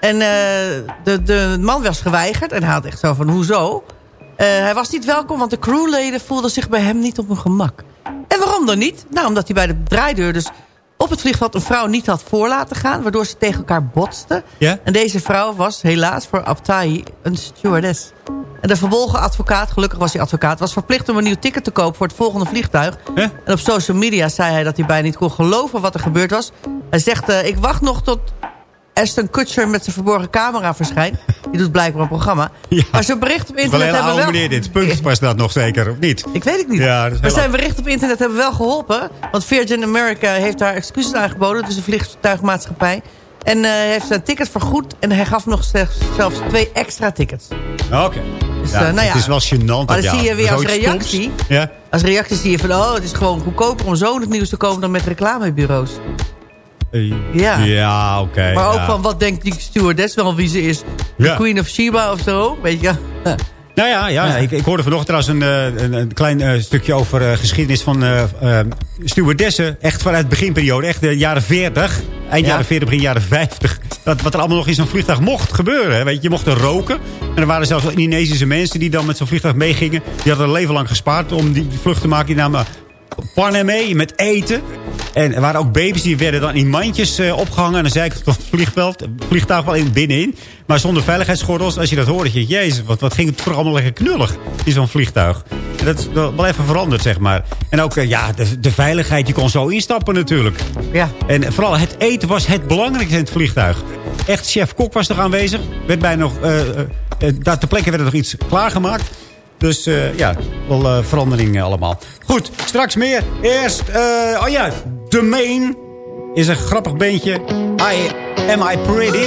En de, de man was geweigerd. En hij had echt zo van, hoezo? Hij was niet welkom, want de crewleden voelden zich bij hem niet op hun gemak. En waarom dan niet? Nou, omdat hij bij de draaideur dus op het vliegveld een vrouw niet had voor laten gaan... waardoor ze tegen elkaar botsten. En deze vrouw was helaas voor Abtai een stewardess. En de verbolgen advocaat, gelukkig was hij advocaat... was verplicht om een nieuw ticket te kopen voor het volgende vliegtuig. En op social media zei hij dat hij bijna niet kon geloven wat er gebeurd was. Hij zegt, eh, ik wacht nog tot Aston Kutcher met zijn verborgen camera verschijnt. Die doet blijkbaar een programma. Maar bericht op wel internet hele hebben wel... meneer dit. Punt was dat nog zeker, of niet? Ik weet het niet. Ja, dat maar zijn bericht op internet hebben wel geholpen. Want Virgin America heeft daar excuses aangeboden. Dus de vliegtuigmaatschappij. En eh, heeft zijn ticket vergoed. En hij gaf nog zelfs twee extra tickets. Oké. Dus, Ja, eh, nou ja. Het is wel gênant. Maar dan ja, zie je weer als reactie... Als reactie zie je van... Oh, het is gewoon goedkoper om zo in het nieuws te komen... dan met reclamebureaus. Eh, Ja. Ja, oké. maar ook ja. van, wat denkt die stewardess wel wie ze is? De Ja. Queen of Sheba of zo? Weet je? [LAUGHS] Nou ja, ja, Ik, ik hoorde vanochtend trouwens een, eh, een, een klein eh, stukje over geschiedenis van eh, stewardessen. Echt vanuit de beginperiode. Echt de jaren 40. Eind Ja. jaren 40, begin jaren 50. Dat, wat er allemaal nog in zo'n vliegtuig mocht gebeuren. Hè. Weet je, je mocht er roken. En er waren zelfs wel Indonesische mensen die dan met zo'n vliegtuig meegingen. Die hadden een leven lang gespaard om die vlucht te maken. Die namen pannen mee met eten. En er waren ook baby's die werden dan in mandjes eh, opgehangen. En dan zei ik het vliegveld, vliegtuig wel in, binnenin. Maar zonder veiligheidsgordels. Als je dat hoorde, je, jezus, wat, wat ging het toch allemaal lekker knullig in zo'n vliegtuig. En dat is wel even veranderd, zeg maar. En ook, eh, ja, de, de veiligheid, je kon zo instappen natuurlijk. Ja. En vooral het eten was het belangrijkste in het vliegtuig. Echt, chef-kok was er aanwezig. Werd bij nog, eh, daar ter plekke werd er nog iets klaargemaakt. Dus eh, ja, wel eh, verandering allemaal. Goed, straks meer. Eerst, eh, oh ja, The Main is een grappig beentje. I, am I Pretty?